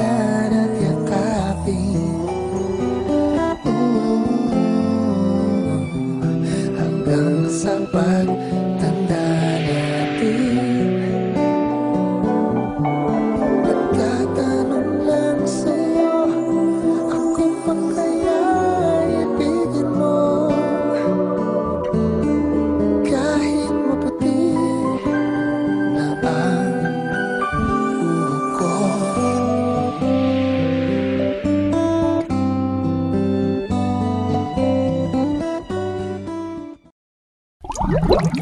pagmamahalan at yakapin. Hanggang sa pagmamahalan What?